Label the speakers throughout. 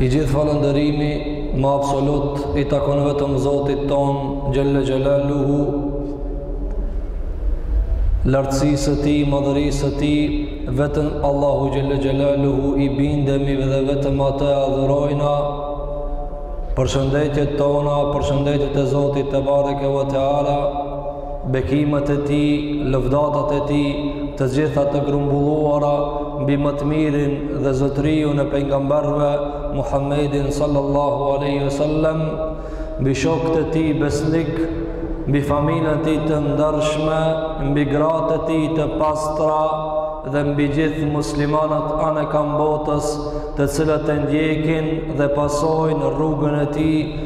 Speaker 1: I gjithë falënderimi më absolut i takon vetëm Zotit tonë xhelle xhelaluhu, lartësisë së tij, madhërisë së tij. Vetëm Allahu xhelle xhelaluhu i bindemi dhe vetëm atë e adhurojna. Përshëndetjet tona, përshëndetjet e Zotit tebareke ve teala Bekimet e Tij, lëvdatat e Tij, të gjitha të grumbulluara mbi më të mirin dhe zotëriun e pejgamberëve Muhammedin salallahu alejhi ve selem, mbi shokët e tij besnikë, mbi familjen e tij të ndershme, mbi gratë e tij të pastra dhe mbi gjithë muslimanët anekand botës, të cilët e ndjekin dhe pasojnë rrugën e tij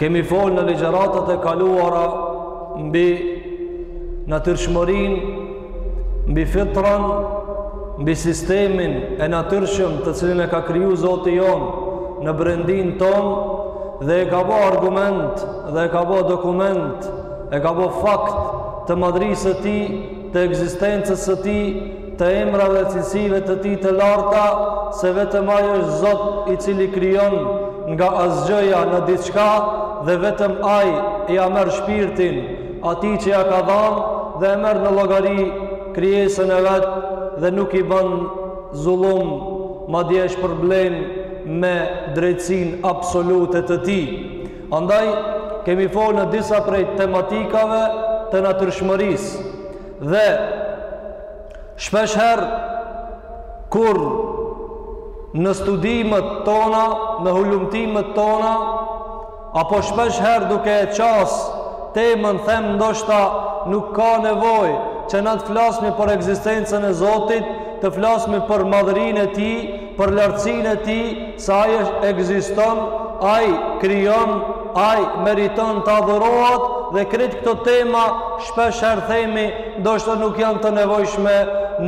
Speaker 1: Kemi fol në ligjëratat e kaluara mbi natyrshmërinë, mbi fitran, mbi sistemin e natyrshëm të cilin e ka kriju Zoti jonë në brendinë tonë dhe e ka bo argument dhe e ka bo dokument, e ka bo fakt të madhërisë së tij të ekzistencës së tij, të emrave dhe cilësive të tij të larta, se vetëm ai është Zot i cili krijon nga asgjëja në diçka dhe vetëm ai ia merr shpirtin atij që ia ka dhanë dhe e merr në llogari krijesën e vet dhe nuk i bën zullum madje e shpërblen me drejtësinë absolute të tij. Andaj, kemi fol në disa prej tematikave të natyrshmërisë. Dhe, shpeshherë, kur në studimet tona, në hulumtimet tona, apo shpeshherë duke e qas temën, them ndoshta nuk ka nevojë që na të flasmi për ekzistencën e Zotit, të flasmi për madhërinë e tij, për lartësinë e Tij, se Ai ekziston, Ai krijon, Ai meriton të adhurohet dhe krejt këto tema shpesh herë themi ndoshta nuk janë të nevojshme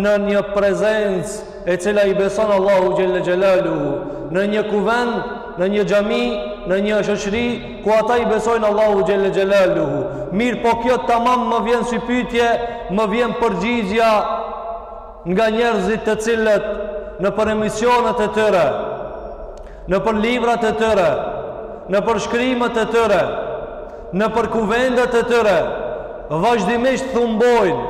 Speaker 1: në një prezencë e cila i beson Allahu xhelle xhelaluhu, në një kuvend, në një xhami, në një shoqëri ku ata i besojnë Allahu xhelle xhelaluhu. Mirëpo kjo tamam më vjen si pyetje, më vjen përgjigja nga njerëzit të cilët nëpër emisionet e tyre, nëpër librat e tyre, nëpër shkrimet e tyre, nëpër kuvendet e tyre, vazhdimisht thumbojnë,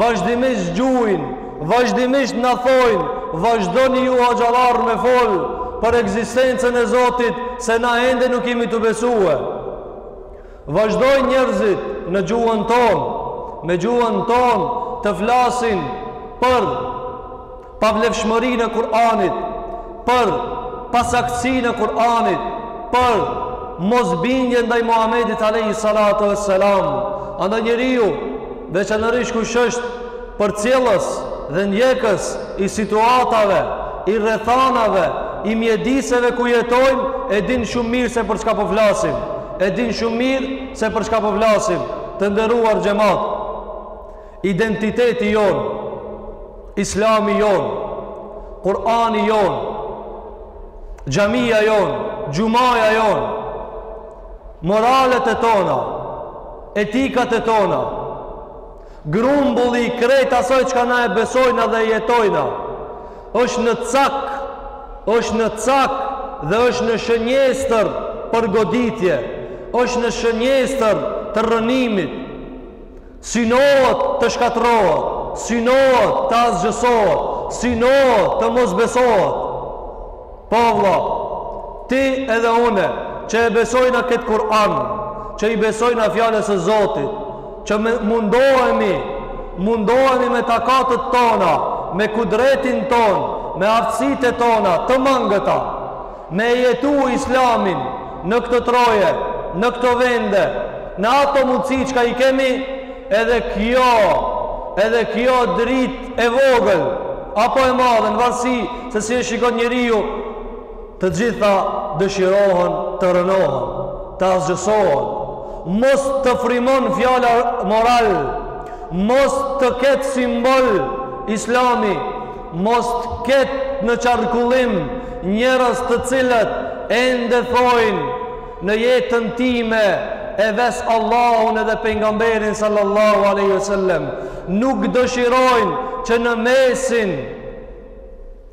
Speaker 1: vazhdimisht gjujnë, vazhdimisht na thojnë, vazhdoni ju hoxhallarë me fol për ekzistencën e Zotit, se na ende nuk jemi tu besue. Vazhdojn njerëzit në gjuhën tonë, me gjuhën tonë të flasin për pavlefshmërinë e Kur'anit, për pasaktësinë e Kur'anit, për mosbindje ndaj Muhamedit alayhi salatu wassalam. Andaj njeriu, veçanërisht kush është përcjellës dhe ndjekës i situatave, i rrethanave, i mjediseve ku jetojmë, e din shumë mirë se për çka po flasim. E din shumë mirë se për çka po flasim, të nderuar xhamat. Identiteti jonë, Islami jonë, Kur'ani jonë, xhamia jonë, xhumaja jonë, moralet e tona, etikat e tona, Grumbulli i krejt asaj çka na e besojna dhe e jetojna është në cak, është në cak dhe është në shënjestër për goditje, është në shënjestër të rrënimit. Synohet të shkatërrohet, synohet të asgjësohet, synohet të mos besohet. Po vlla, ti edhe une që e besojna këtë Kur'an, që i besojna fjalës së Zotit, që mundohemi, mundohemi me takatët tona, me kudretin tonë, me aftësitë tona, të mangëta, me e jetu islamin në këto troje, në këto vende, në ato mundësi çka i kemi, Edhe kjo, edhe kjo dritë e vogël apo e madhe në varësi se si e shikon njeriu, të gjitha dëshirohen të rrënohen, të asgjësohen. Mos të frymon fjala moral, mos të ketë simbol Islami, mos të ketë në qarkullim njerëz të cilët ende thojnë Në jetën time e ves Allahun edhe pejgamberin sallallahu alaihi wasallam nuk dëshirojnë që në mesin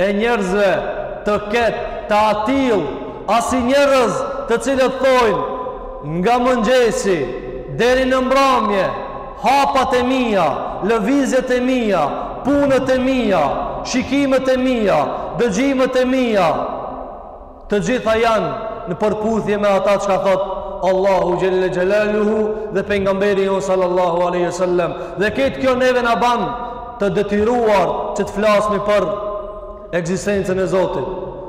Speaker 1: e njerëzve të ketë të atillë asi njerëz të cilët thojnë nga mëngjesi deri në mbramje hapat e mia, lëvizjet e mia, punët e mia, shikimet e mia, dëgjimet e mia, Të gjitha janë në përputhje me ata çka thotë Allahu xhelle xhelaluhu dhe pejgamberi jonë sallallahu alaihi wasallam. Dhe këtë kjo neve na ban të detyruar që të flasmi për ekzistencën e Zotit,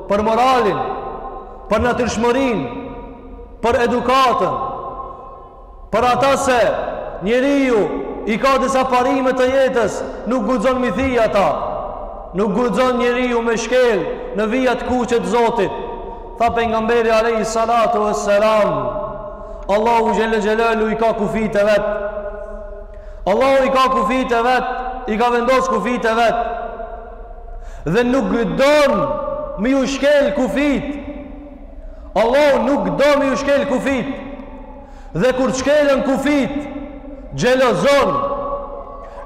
Speaker 1: për moralin, për natyrshmërinë, për edukatën, Për ata se njeriu i ka disa parime të jetës, nuk guxon m'i thy ata. Nuk guxon njeriu me shkel në vija të kuqe të Zotit. Tha pejgamberi alejhi salatu uesselam, Allahu xhelle xhelaluhu i ka kufijtë e vet. Allahu i ka kufijtë e vet, i ka vendos kufijtë e vet. Dhe nuk don me iu shkel kufijtë Allahu nuk don me iu shkel kufijt. Dhe kur të shkelen kufijt, xhelozon.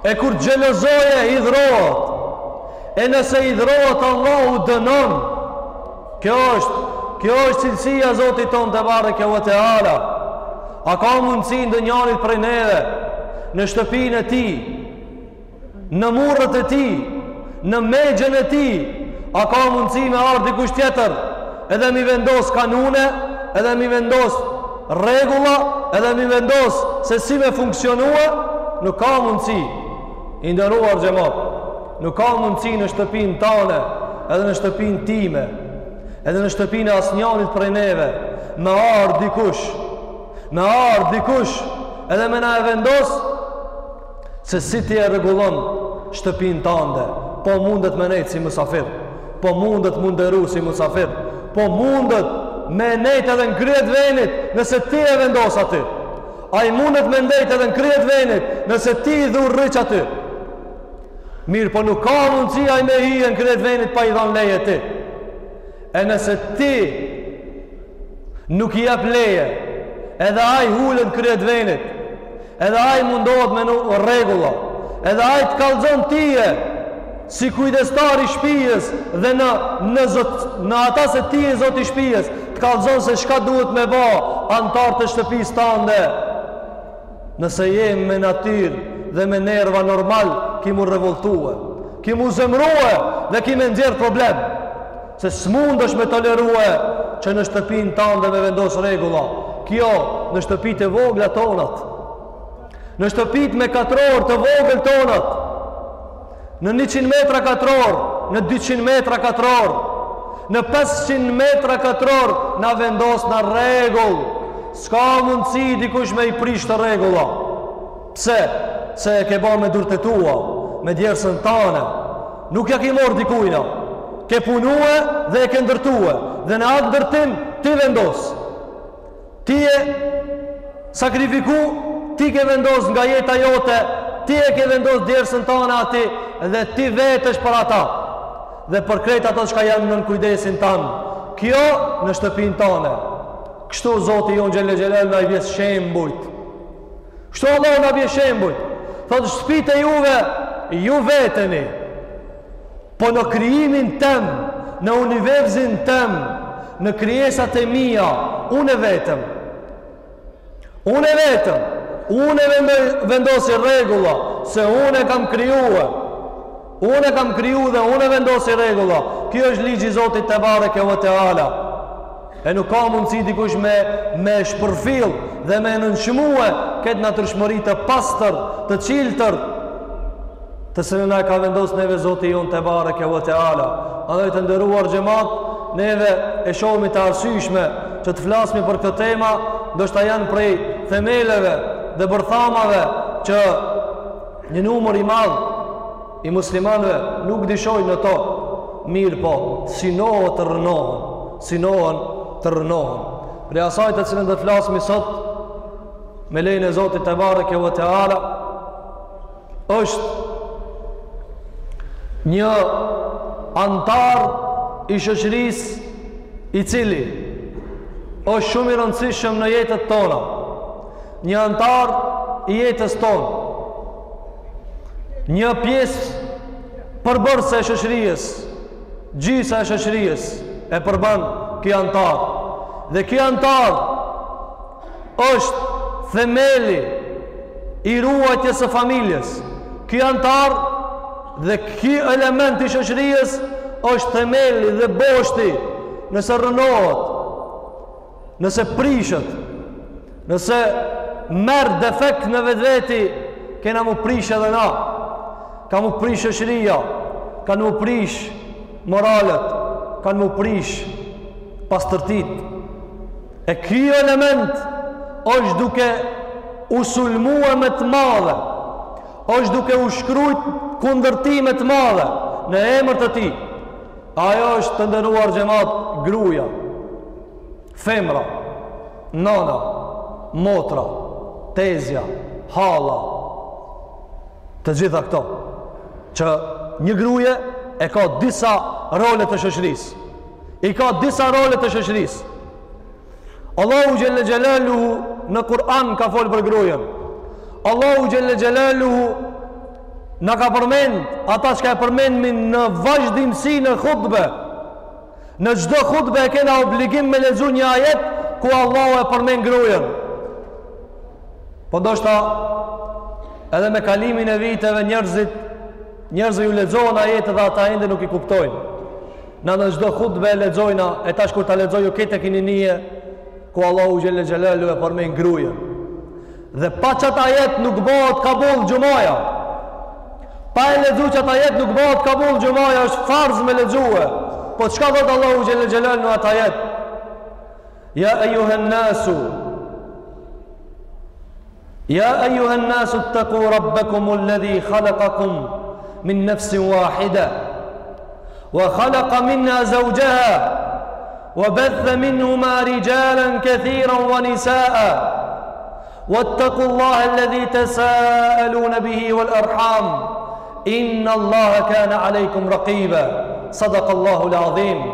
Speaker 1: E kur të xhelozojë, hidhërohet. E nëse hidhërohet, Allahu dënon. Kjo është, kjo është cilësia e Zotit tonë tebareke ue teala. A ka mundësi ndonjanit prej neve, në shtëpinë e tij, në muret e tij, në megjen e tij, a ka mundësi me ardhë dikush tjetër, edhe m'i vendos kanune, edhe m'i vendos rregulla, edhe m'i vendos se si me funksionue, nuk ka mundësi, i nderuar xhemat, nuk ka mundësi në shtëpinë tane, edhe në shtëpinë time, edhe në shtëpinë e asnjanit prej neve, me ardhë dikush, me ardhë dikush, edhe me na e vendos, Se si ti e rregullon shtëpinë tande, po mundet me nejtë si musafir, po mundet m'u nderu si musafir, po mundet me nejtë edhe në krye t'venit nëse ti e vendos aty. Ai mundet me nejtë edhe në krye t'venit nëse ti i dhurë rëq aty. Mirëpo nuk ka mundësi ai me hi në krye t'venit pa i dhanë leje ti. E nëse ti nuk i jep leje, edhe ai ulet krye t'venit, edhe ai mundohet me vnu rregulla, edhe ai të kallxon tye si kujdestar i shpijes dhe në në zot në ata se ti je zoti i shpijes, të kallxon se çka duhet me ba antart e shtëpisë tande. Nëse je me natyrë dhe me nerva normal, ki m'u revoltue, ki m'u zemrue dhe ki me nxjerr problem. Se s'mundesh me tolerue që në shtëpinë tande me vendos rregulla. Kjo në shtëpitë e vogla tonat. Në shtëpitë me katrorë të vogël tonat. në 100 metra katrorë, në 200 metra katrorë, në 500 metra katrorë, na vendos naj rregull, s'ka mundësi dikush me i prish ato rregulla. Pse? Se e ke ba me durt e tua, me djersën tane, nuk ja ki marr dikujna, ke punue dhe e ke ndërtue, dhe në atë ndërtim ti vendos. Ti je sakrifiku, ti ke vendos nga jeta jote, ti e ke vendos djersën tane aty dhe ti vetesh për ata dhe për krejt ato çka janë nën kujdesin tanë. Kjo në shtëpinë tane. Kështu Zoti jonë Xhel-le Xhel-le na i vjes shembujt. Kështu Allahu na i vjes shembujt. Thotë shpitë e juve, ju veteni. Po në krijimin tem, në univerzin tem, në krijesat e mia, unë vetem. Unë vetem. Unë vendosi rregulla se unë e kam krijue. Unë e kam kriju dhe unë vendosi rregulla. Ky është ligji i Zotit tebareke ve teala. E nuk ka mundësi dikush me, me shpërfill dhe me nënçmue këtë natyrshmëri të pastër, të çiltër, të cilën e ka vendos neve Zoti jonë tebareke ve teala. Andaj të nderuar xhemat, neve e shohmi të arsyshme që të flasmi për këto tema, ndoshta janë prej themeleve dhe bërthamave që një numër i madhë I muslimanëve nuk dyshojnë në to, mirëpo, synohen të rrënohen, synohen të rrënohen. Prej asaj të cilën do flasmi sot, me lejen e Zotit tebareke ve teala, është një antar i shoqërisë i cili është shumë i rëndësishëm në jetët tona, një antar i jetës tonë, një pjesë përbërëse e shoqërisë, gjysa e shoqërisë, e përban ky antar. Dhe ky antar është themeli i ruajtjes së familjes. Ky antar dhe ky element i shoqërisë është themeli dhe boshti nëse rrënohet nëse prishet, nëse merr defekt në vetveti, kena m'u prish edhe na, ka m'u prish shoqëria, kanë m'u prish moralet, kanë m'u prish pastërtitë. E ky element është duke u sulmue me të madhe, është duke u shkrujt kundër tij me të madhe në emër të tij, Ajo është të nderuar xhemat gruja, femra, nana, motra, tezja, halla, të gjitha këto, që një gruje e ka disa role të shoqërisë, i ka disa role të shoqërisë, Allahu xhelle xhelaluhu në Kur'an ka folë për gruen. Allahu xhelle xhelaluhu na ka përmend, ata çka e përmendmi në vazhdimësi në hutbe. Në çdo hutbe e kena obligim me lexu një ajet, ku Allahu e përmend gruen. Po ndoshta, edhe me kalimin e viteve njerëzit, njerëzit ju lexohen ajetet dhe ata ende nuk i kuptojnë. Na në çdo hutbe e lexojna, e tash kur ta lexoj ju keni me nije, ku Allahu xhelle xhelaluhu e përmend gruen. Dhe pa qat ajet nuk bëhet kabul xhumaja. Pa e lexu qat ajet nuk bëhet kabul xhumaja, është farz me lexue. Po çka thotë Allahu xhelle xhelaluhu në atë ajet? Ja e juhen nësu يا أيها الناس اتقوا ربكم الذي خلقكم من نفس واحدة وخلق منها زوجها وبث منهما رجالا كثيرا ونساء واتقوا الله الذي تساءلون به والأرحام إن الله كان عليكم رقيبا صدق الله العظيم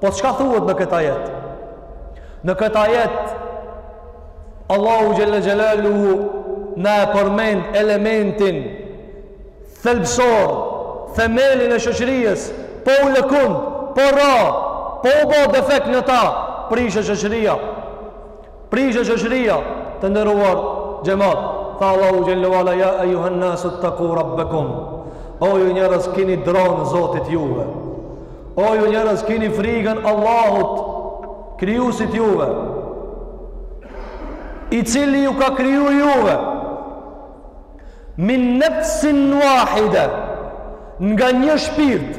Speaker 1: Po çka thuhet në këtë ajet? Në këtë ajet Allahu xhelle xhelaluhu na e përmend elementin thelbësor, themelin e shoqërisë, po u lëkund, po ra, po u bo defekt në ta, prishet shoqëria. Prishet shoqëria të nderuar xhemat, tha Allahu xhelle wa ala, ya ayyuhan nas ittaqu rabbakum. O ju njerëz kini dronë Zotit juve. O ju njerëz kini frikën Allahut krijuesit juve. I cili ju ka kriju juve min nafsin wahida nga një shpirt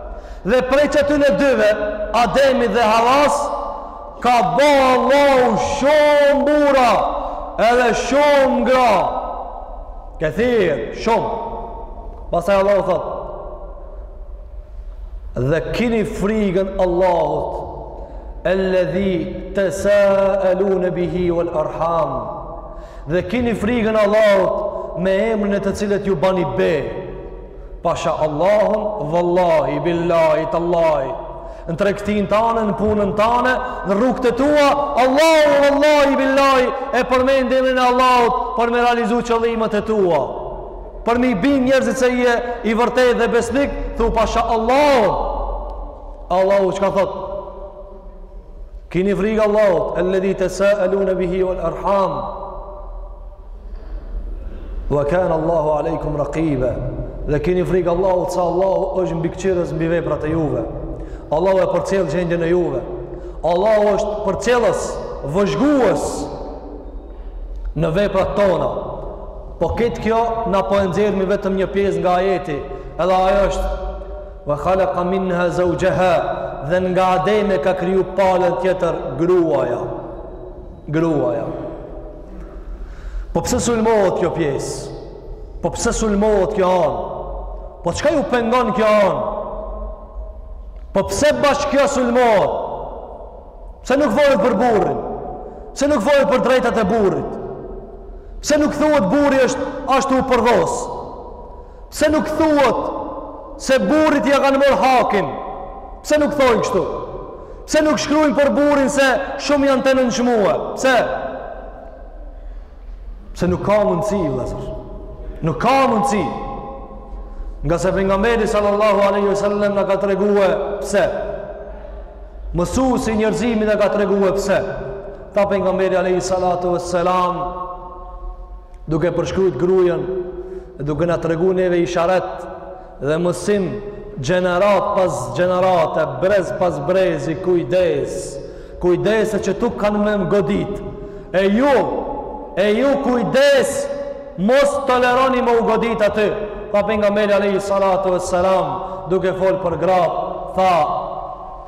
Speaker 1: Dhe prej qëtyne dyve, Ademit dhe Havas, ka bo Allahu shumë burra edhe shumë gra. Kethir, shumë. Pastaj Allahu thotë, dhe kini frikën Allahut el-ledhi tesaelune bihi uel erham dhe kini frikën Allahut me emrin e të cilit ju bani be Pasha Allahun, vallahi, billahi, tallahi, në tregtinë tane, në punën tane, në rrugët e tua, Allahu, vallahi, billahi, e përmend emrin e Allahut për me realizu qëllimet e tua. Për me i bind njerëzit se je i vërtetë dhe besnik, thu pasha Allahun. Allahu çka thotë? Kini frikë Allahut, el-ledhi tesaelune bihi uel erham. Wa kana Allahu alaykum raqiba. Dhe keni frikë Allahut, se Allahu është mbikëqyrës mbi veprat e juve. Allahu e përcjell gjendjen e juve. Allahu është përcjellës, vëzhgues në veprat tona. Po këtë kjo na po e nxjerrmi vetëm një pjesë nga ajeti, edhe ajo është wa khalaqa minha zawjaha dhe nga Ademi ka kriju palën tjetër gruaja. Gruaja. Po pse sulmohet kjo pjesë? Po pse sulmohet kjo anë? Po çka ju pengon kjo anë? Po pse bash kjo sulmohet? Pse nuk folet për burrin? Pse nuk folet për drejtat e burrit? Pse nuk thuhet burri është ashtu u përdhosë? Pse nuk thuhet se burrit ja kanë marrë hakin? Pse nuk thonë kështu? Pse nuk shkruajnë për burrin se shumë janë të nënçmuar? Pse? Se nuk ka mundësi, vëllazër? Nuk ka mundësi. Ngase pejgamberi sallallahu alaihi wasallam na ka treguar pse. Mësuesi i njerëzimit na ka treguar pse. Tha pejgamberi alaihi salatu wassalam duke përshkrujt grujen duke na tregu neve isharet dhe mësim gjeneratë pas gjenerate, brez pas brezi, kujdes, kujdes se qitu kanë me godit, e ju, e ju kujdes, mos toleroni me u godit aty, tha pejgamberi alejhi salatu ve selam, duke fol për gratë, tha,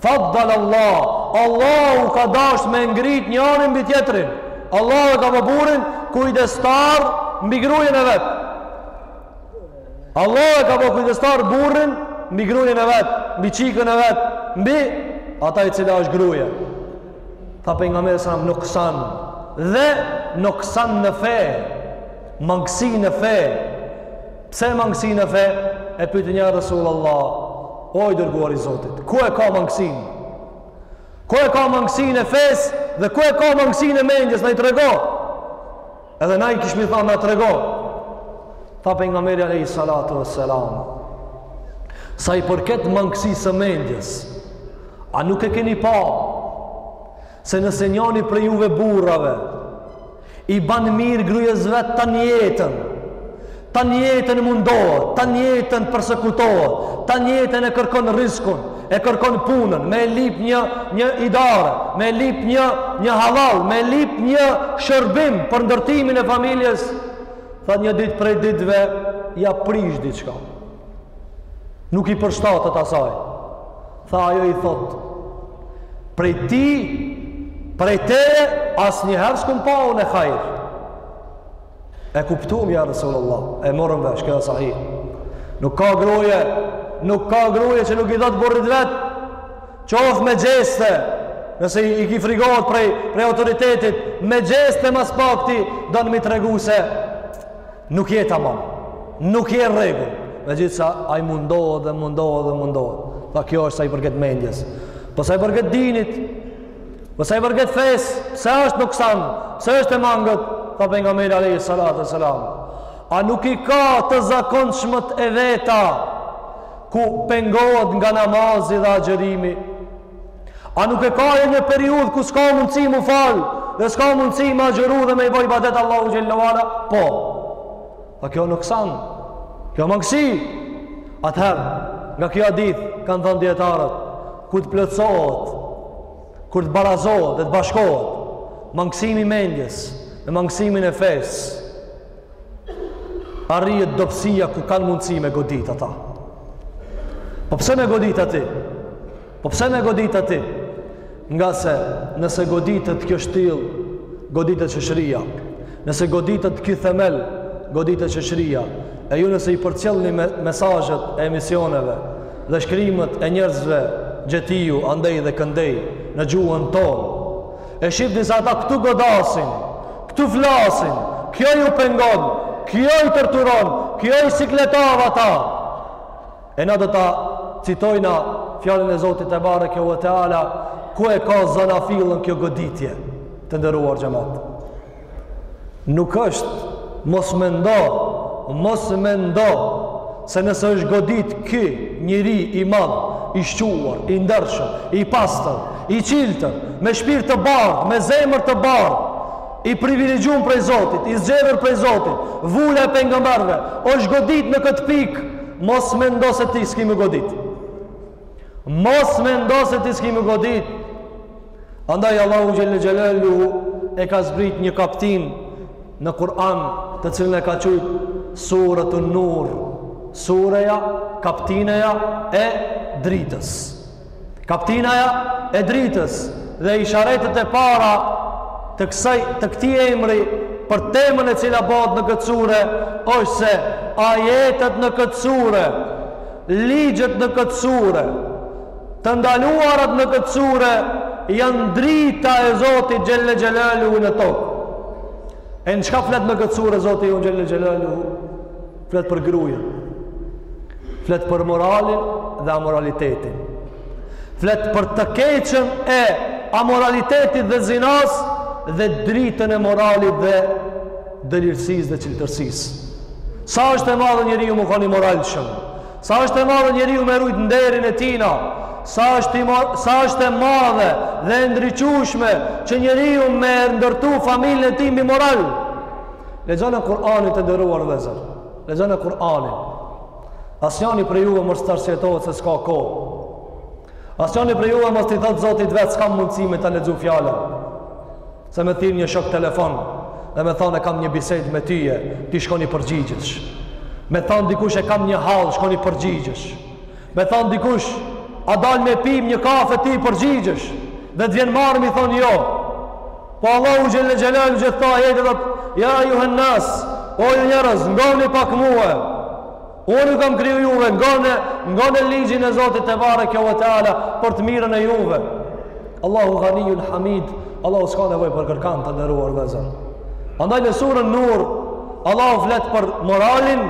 Speaker 1: Faddal Allah, Allahu ka dashtë me e ngrit njanin mbi tjetrin. Allahu e ka bo burrin kujdestar mbi grujen e vet. Allahu e ka bo kujdestar burrin mbi grujen e vet, mbi çikën e vet, mbi ata e cila ashtë gruje. Tha pejgamberi noksan dhe noksan në fe. Mangësi në fe. Pse mangësi në fe? E pytën ja Resulallah, o i dërguar i Zotit, ku e ka mangësin? Ku e ka mangësinë e fesë dhe ku e ka mangësinë e menjes, na i trego? Edhe na i kishmi thanë, na trego. Tha pejgamberi alejhi salatu ve selam, sa i përket mangësisë së menjes, a nuk e keni pa, se nëse njani prej juve burrave, I ban mirë grujes vet tan jetën. Tan jetën mundohet, tan jetën persekutohet, tan jetën e kërkon rriskun, e kërkon punën, me lip një, një idare, me lip një, një hallall, me lip një shërbim për ndërtimin e familjes. Tha një ditë prej ditëve, ja prish diçka. Nuk i përshtatet asaj. Tha ajo i thot, prej ti, prej teje, asnjëherë s'kum pa unë hajr. E kuptum, ja Resulullah, e morrëm vesh, këta sahih. Nuk ka gruje, nuk ka gruje që nuk i thot burrit vet, qoftë me gjeste, nëse i ki frigohet prej, prej autoritetit, me gjeste ma s'pakti, don me i tregu se, Nuk je tamam. Nuk je n'rregull. Megjithëse ai mundohet dhe mundohet dhe mundohet. Tha kjo është sa i përket mendjes. Po sa i përket dinit? Po sa i përket fesë? Pse është nuksan? Pse është e mangët? Tha pejgamberi alayhi salatu wasalam. A nuk i ka të zakonshmet e veta ku pengohet nga namazi dhe agjërimi? A nuk e ka ajo një periudhë ku s'ka mundësi m'u falë dhe s'ka mundësi me agjëru dhe me i bo ibadet Allahut Xhelle ue ala? Po. A kjo nuksan. Kjo mangësi. Atëherë, nga ky hadith, kanë thënë dijetarët, kur të plotsohet, kur të barazohet dhe të bashkohet, mangësimi i mendjes dhe mangësimi i fesë, arrijet dobësia ku kanë mundësi me godit ata. Po pse me godit aty? Po pse me godit aty? Ngase nëse goditet kjo shtyllë, goditet shoqëria. Nëse goditet ky themel, goditet shoqëria. E ju nëse i përcjellni me, mesazhet e emisioneve dhe shkrimet e njerëzve gjetiu, andej dhe këndej në gjuhën tonë, E shifni se ata këtu godasin, këtu flasin, kjo u pengon, kjo i torturon, kjo i siklet ata. E na do ta citojmë fjalën e Zotit tebareke ve teala, ku e ka zanafillën kjo goditje të nderuar xhemat. Nuk është, mos mendo, mos mendo, se nëse është godit ky njeri i madh, i shquar, i ndershëm, i pastër, i çiltër, me shpirt të bardhë, me zemër të bardhë, i privilegjuar prej Zotit, i zgjedhur prej Zotit, vula e pejgamberëve, është godit në këtë pikë, mos mendo se ti s'ki m'u godit. Mos mendo se ti s'ki m'u godit. Andaj Allahu Xhelle Xhelaluhu e ka zbrit një kaptinë në Kur'an të cilën e ka qujt suretu nur, sureja, kaptinaja e dritës. Kaptinaja e dritës dhe isharetet e para të kësaj të këtij emri për temën e cila bëhet në këtë sure është se ajetet në këtë sure Ligjet në këtë sure, të ndaluarat në këtë sure janë drita e Zotit Xhelle Xhelaluhu në tokë. E në çka flet në këtë sure Zoti jonë Xhelle Xhelaluhu? Flet për grujën. Flet për moralin dhe amoralitetin. Flet për të keqen e amoralitetit dhe zinasë dhe dritën e moralit dhe dëlirësisë dhe çiltërsisë. Sa është e madhe njeriu me kon i moralshëm. Sa është e madhe njeriu me rujt nderin e tijna. Sa është, ima, sa është e madhe dhe e ndriçushme që njeriu me ndërtu familjen e tij mbi moral. Lexone Kur'anin të nderuar vllezër. Lexone Kur'anin. Asnjani prej juve mos të arsyetohet se s'ka kohë. Asnjani prej juve mos t'i thotë zotit vetë s'kam mundësi me ta lexu fjalën. Se me t'thirr një shok telefon dhe me t'thanë e kam një bisedë me tyje, ti shkon i përgjigjesh. Me t'thanë dikush e kam një hall, shkon i përgjigjesh. Me t'thanë dikush, a dalim e pim një kafe ti i përgjigjesh. Dhe të vjen marre m'i thonë jo. Po Allahu Xhel-le Xhelaluhu gjith'to ajete thotë ja ejjuhen nas, o ju njerëz, ngoni pak mue. Unë ju kam kriju juve ngone, ngone ligjin e Zotit tebareke ve teala për të mirën e juve. Allahu ghanijun hamid, Allahu s'ka nevojë për kërkan të nderuar vllezër. Andaj në surën nur, Allahu flet për moralin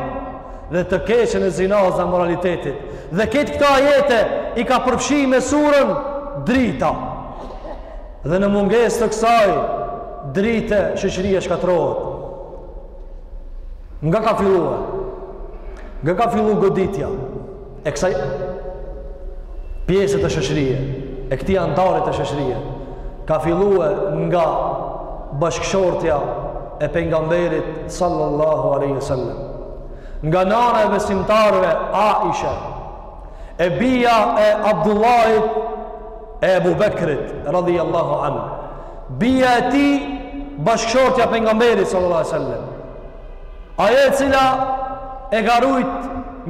Speaker 1: dhe të keqen e zinasë dhe amoralitetit. Dhe ket këto ajete i ka përfshi me surën drita. Dhe në mungesë të kësaj drite shoqëria shkatërrohet. Nga ka fillue? Nga ka fillu goditja e kësaj pjese të shoqërisë, e këtij anëtari të shoqërisë? Ka fillue nga bashkëshortja e pejgamberit sallallahu alaihi wasallam. Nga nana e besimtarëve Aisha, e bija e Abdullahit e Ebu Bekrit, radhijallahu anhu. Bija e tij, bashkëshortja e pejgamberit, sallallahu alaihi wasallam. Ajo e cila e ka rujt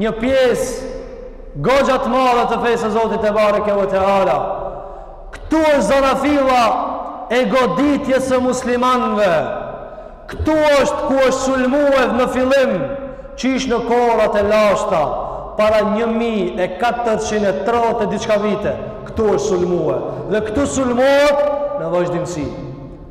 Speaker 1: një pjesë goxha të madhe të fesë së Zotit tebareke ve teala. Këtu është zanafilla e goditjes së muslimanëve. Këtu është ku është sulmue në fillim qysh në kohrat e lashta para 1430 e diçka vite. Këtu është sulmue dhe këtu sulmohet në vazhdimësi.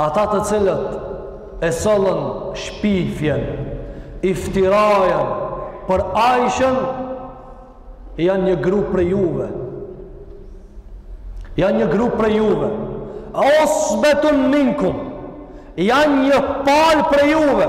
Speaker 1: Ata të cilët e sollën shpifjen, iftirajen për Aishën janë një grup prej juve. Janë një grup prej juve. Usbetun minkum. Janë një palë prej juve.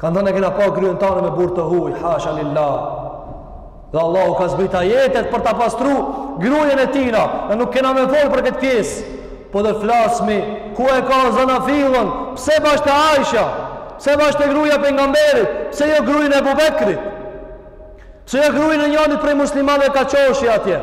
Speaker 1: Kanë thënë e kena pa gruen tane me burrë të huj, hasha lillah. Dhe Allahu ka zbrit ajetet për ta pastru grujën e tijna. Ne nuk kena me folë për këtë pjesë. Po do flasmi, ku e ka zanafillën, pse bash te Aisha, pse bash te gruja e pejgamberit, pse jo grujën e Ebu Bekrit, pse jo grujën e njanit prej muslimanëve ka qoshi atje.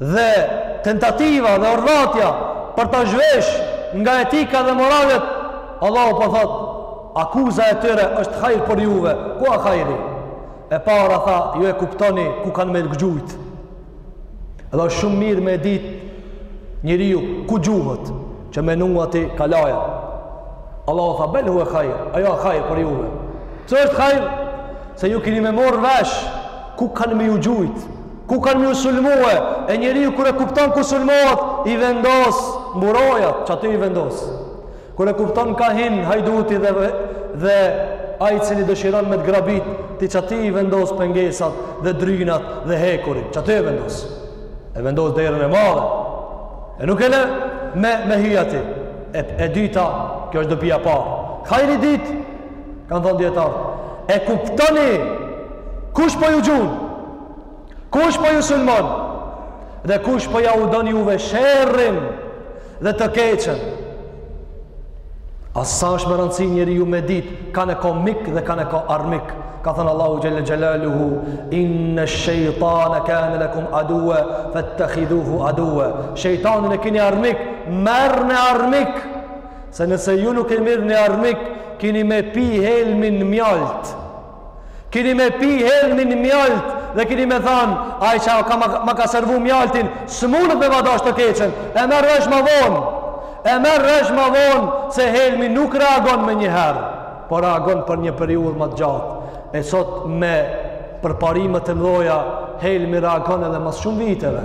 Speaker 1: Dhe tentativa dhe orvatja për ta zhvesh nga etika dhe moralet, Allahu po thot, akuza e tyre është hajr për juve. Ku ka hajri? E para tha, ju e kuptoni ku kanë me gjujt. Edhe është shumë mirë me dit njeriu ku gjuhet që me nu aty kalaja. Allahu tha, bel huve hajr, ajo ka hajr për juve. Ç'është hajr? Se ju keni me marr vesh ku kanë me ju gjujt. Ku kanë me ju sulmue, e njeriu kur e kupton ku sulmohet, i vendos mburojat, qaty i vendos. Kur e kupton ka hin hajduti dhe, dhe ai i cili dëshiron me të grabit, ti qaty i vendos pengesat dhe drynat dhe hekurin, qaty i vendos. E vendos derën e madhe. E nuk e le me, me hy aty. E, e dyta, kjo është dobia parë. Hajri dytë, kanë thonë dijetarët, e kuptoni kush po ju gjun, Kush po ju sulmon? Dhe kush po jau don juve sherrin dhe të keqen? A sa është me rëndësi njeriu me dit, kënd e ka mik dhe kënd e ka armik. Ka thënë Allahu Xhel-le Xhelaluhu, inne shejtane kane lekum aduva, fettekhidhuhu aduva. Shejtanin e kini armik, merrne armik, se nëse ju nuk e mirrni armik, kini me pi helmin mjaltë. Kini me pi helmin mjalt dhe kini me than, ai që ka ma ka servu mjaltin, s'munet me ma dasht të keqen. E merr vesh ma vonë. E merr vesh ma vonë se helmi nuk reagon menjëherë, por reagon për një periudhë më të gjatë. E sot me përparime të mëdha, helmi reagon edhe mas shumë viteve.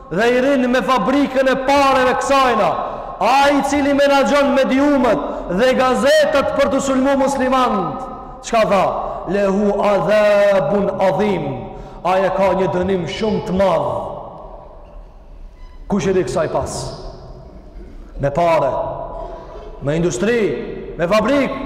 Speaker 1: dhe i rrin me fabrikën e pareve kësajna, ai i cili menaxhon mediumet dhe gazetat për të sulmu muslimant, çka tha, lehu adhabun adhim, ai e ka një dënim shumë të madh, kush i rri kësaj pas, me pare, me industri, me fabrikë,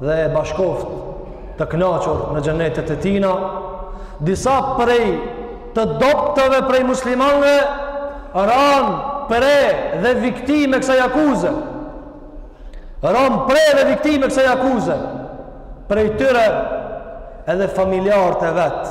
Speaker 1: dhe e bashkoftë të kënaqur në xhenetet e tijna disa prej të dobtëve prej muslimanve ranë pre dhe viktimë e kësaj akuze ranë pre dhe viktimë e kësaj akuze prej tyre edhe familjarët e vet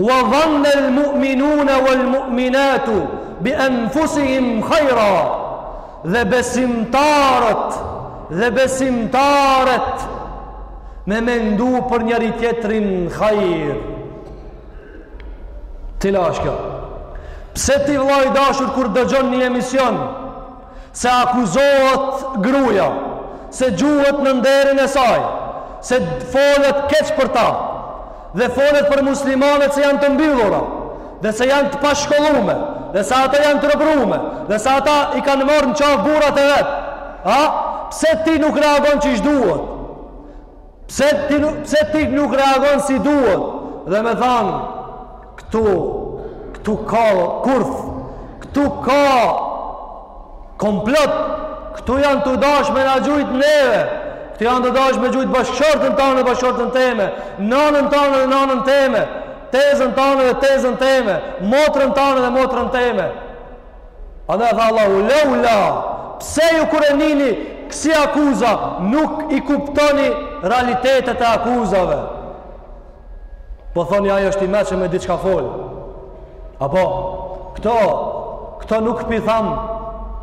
Speaker 1: Wa dhanna al-mu'minuna wal-mu'minatu bi anfusihim khayra. Dhe besimtarët dhe besimtaret me mendu për njëri-tjetrin hajr. Cila është kjo? Pse ti vlla i dashur kur dëgjon një emision Se akuzohet gruja, se gjuhet në nderin e saj, se folet keq për ta, dhe folet për muslimanet se janë të mbyllura, dhe se janë të pashkollume, dhe se ata janë të robërume, dhe se ata i kanë marrë në qafë burrat e vet. A? Pse ti nuk reagon qysh duhet? Pse ti pse ti nuk reagon si duhet dhe me than këtu këtu ka kurth, këtu ka komplot, këtu janë tu dasht me na gjujt neve. Këtu janë tu dasht me gjujt bashkëshorten tane dhe bashkëshorten teme, nanën tane dhe nanën teme, tezën tane dhe tezën teme, motrën tane dhe motrën teme. Andaj tha Allahu, leula, pse ju kur i nini kësi akuza, nuk i kuptoni realitetet e akuzave. Po thoni, ai është i meçëm me diçka folë. Apo, këto, këto nuk pi tham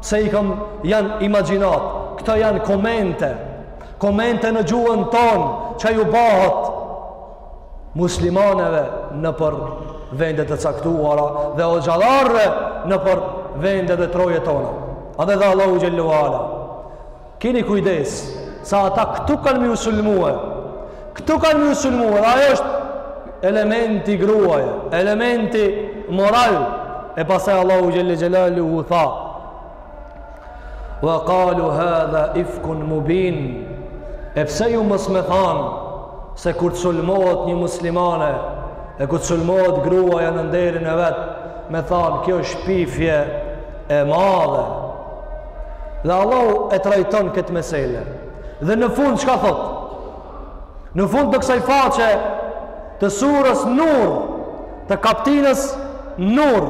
Speaker 1: se i kam, janë imagjinatë, këto janë komente, komente në gjuhën tonë, që ju bahet, muslimaneve nëpër vende të caktuara dhe hoxhallarve nëpër vende dhe trojet tona. Edhe tha Allahu xhelle ula. Kini kujdes, se ata këtu kanë me ju sulmue. Këtu kanë me ju sulmue, dhe ai është elementi grua, elementi moral, e pastaj Allahu xhelle xhelaluhu tha. Wa qalu hadha ifkun mubin. E pse ju mos me than se kur të sulmohet një muslimane e kur të sulmohet gruaja në nderin e vet, me than kjo është shpifje e madhe. Dhe Allahu e trajton këtë mesele. Dhe në fund çka thot? Në fund të kësaj faqe të surës Nur, të kaptinës Nur,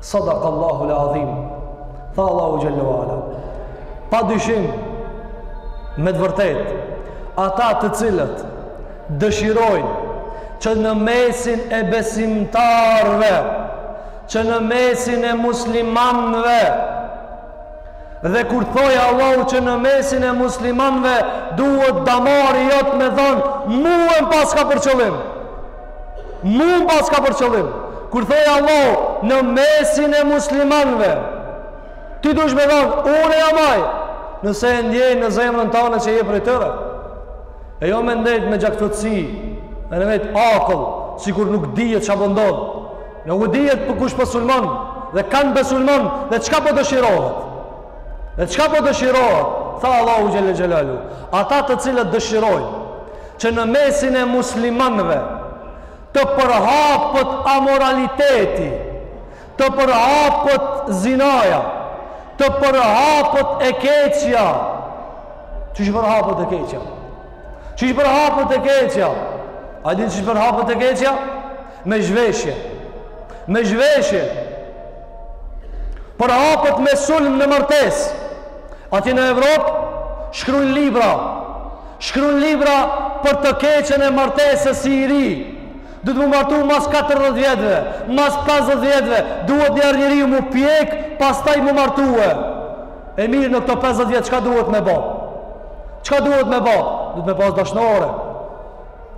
Speaker 1: Sadaq Allahu l-adhim Tha Allahu xhelle ula Pa dyshim Me të vërtet Ata të cilët Dëshirojnë Që në mesin e besimtarve Që në mesin e muslimanve Dhe kur thojke Allahu që në mesin e muslimanve Duhet damari jot me thonë Mu m'paska për qëllim Mua më paska për qëllim, kur thojke Allahu në mesin e muslimanëve, ti duhesh me thanë, unë jam ai, nëse e ndjen në zemrën tane që je prej tyre, e jo me ndejt me gjakftoftësi, dhe me ndejt akull, sikur nuk dijet çka po ndodh, nuk dijet po kush pe sulmon, dhe kan pe sulmon, dhe çka po dëshirohet. Dhe çka po dëshirohet? Tha Allahu xhel-le xhelaluhu. Ata të cilët dëshirojnë që në mesin e muslimanve të përhapet amoraliteti, të përhapet zinaja, të përhapet e keqja. Qysh përhapet e keqja? Qysh përhapet e keqja? A din qysh përhapet e keqja? Me zhveshje. Me zhveshje. Përhapet me sulm në martesë, atje në Evropë, shkrujn libra, shkrujn libra për të keqen e martesës si i ri, duhet m'u martu mas 40 vjetëve, mas 50 vjetëve, duhet njëherë njeri m'u pjek, pastaj m'u martue. E mirë në këto 50 vjet, çka duhet me bo? Çka duhet me bo? Duhet me pas dashnore.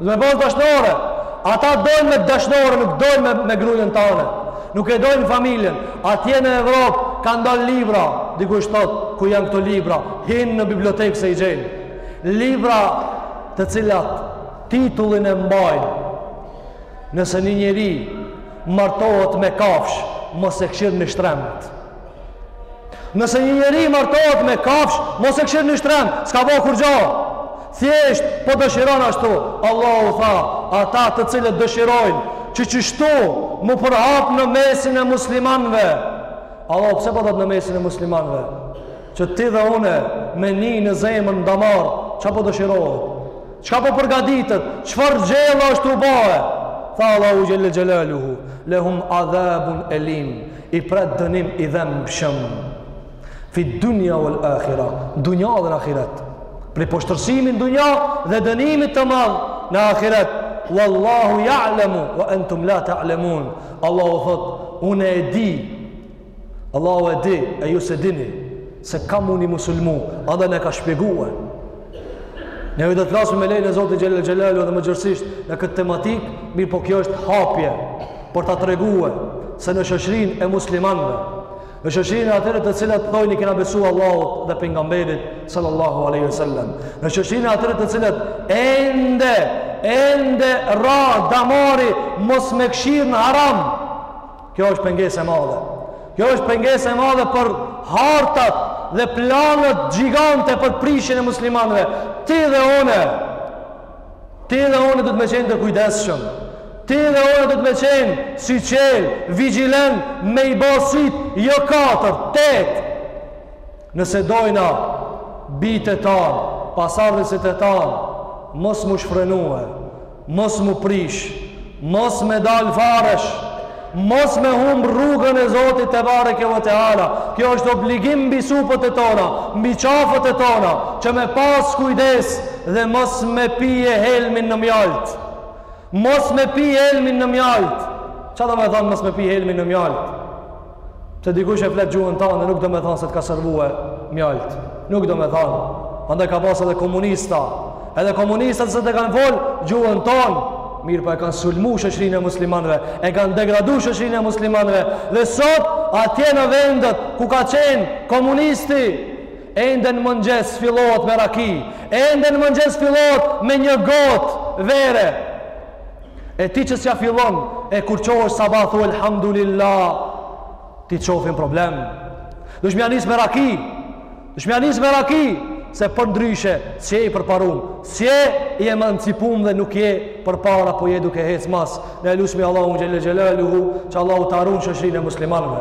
Speaker 1: Duhet me pas dashnore. Ata dojnë me dashnore, nuk dojnë me, me gruen tane. Nuk e dojnë familjen. Atje në Evropë kanë dalë libra. Dikush thotë, ku janë këto libra? Hin në bibliotekë se i gjen. Libra të cilat titullin e mbajnë. Nëse një njeri martohet me kafshë, mos e kshyrni shtrembër. Nëse një njeri martohet me kafshë, mos e kshyrni shtremb, s'ka bo kurgjo. Thjesht, po dëshiron ashtu. Allahu tha, ata të cilët dëshirojnë, që kështu m'u përhap në mesin e muslimanve. Allah, pse po thotë në mesin e muslimanve? Që ti dhe une, me ni në zemër damar, çka po dëshirohet? Çka po përgatitet? Çfarë gjelle është u bo? Tha Allahu xhel-le xhelaluhu, lehum adhebun elim. I pret dënim i dhembshëm. Fi dunya wal akhira, n'dunja dhe në ahiret. Prej poshtërsimit n'dunja dhe dënimit të madh në ahiret. Wallahu ja'lemu, wa entum la ta'lemun. Allahu thot, une e di, Allahu e di, e ju se dini, se kam unë i musulmu, edhe na ka shpjegue. Ne do të flasim me lejnë e Zotit xhel-le xhelaluhu edhe më gjerësisht në këtë tematikë, mirëpo kjo është hapje për të treguar se në shoqërinë e muslimanve, në shoqërinë e atyre të cilët thojnë i kena besu Allahut dhe pejgamberit sallallahu aleyhi wa sallam, në shoqërinë e atyre të cilët ende, ende rreh damari mos me kshyr në haram, Kjo është pengesë e madhe. Kjo është pengesë e madhe për hartat dhe planet gjigante për prishjen e muslimanëve. Ti dhe unë. Ti dhe unë duhet me qenë të kujdesshëm. Ti dhe unë duhet me qenë syçelë, vigjilent, me i ba sytë, jo katër, tetë. Nëse dojna bijtë e tanë, pasardhësit e tanë, mos m'u shfrenue, Mos m'u prish, mos me dal varësh, mos me humb rrugën e Zotit tebareke ve teala. Kjo është obligim mbi supet e tona, mbi qafat e tona, që me pas kujdes dhe mos me pi helmin në mjalt. Mos me pi helmin në mjalt. Ça do me thonë mos me pi helmin në mjalt? Pse dikush e flet gjuhën tonë dhe nuk do me thanë se të ka servu mjaltë. Nuk do me thanë. Andaj ka pasë edhe komunista. Edhe komunistat se e kanë folë gjuhën tonë. Mirëpo e kanë sulmu shoqninë e muslimanve. E kanë degradu shoqninë e muslimanve. Dhe sot atje në vendet ku ka qenë komunisti. Ende në mëngjes fillohet me raki. Ende në mëngjes fillohet me një gotë vere. E ti që s'ia fillon e kur çohesh sabah thu elhamdulillah t'i çojnë problem. Duhesh me ia nis me raki, duhesh me ia nis me raki, se përndryshe s'je i përparum, s'je i emancipum dhe nuk je përpara po je duke hec mas. Ne e lusmi Allahun xhel-le xhelaluhu që Allahu ta run shoqninë e muslimanve.